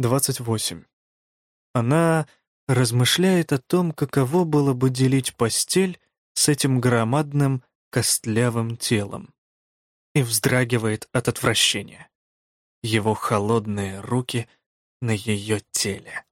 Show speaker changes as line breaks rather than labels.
28. Она размышляет о том, каково было бы делить постель с этим громадным костлявым телом и вздрагивает от отвращения. Его холодные руки на ее теле.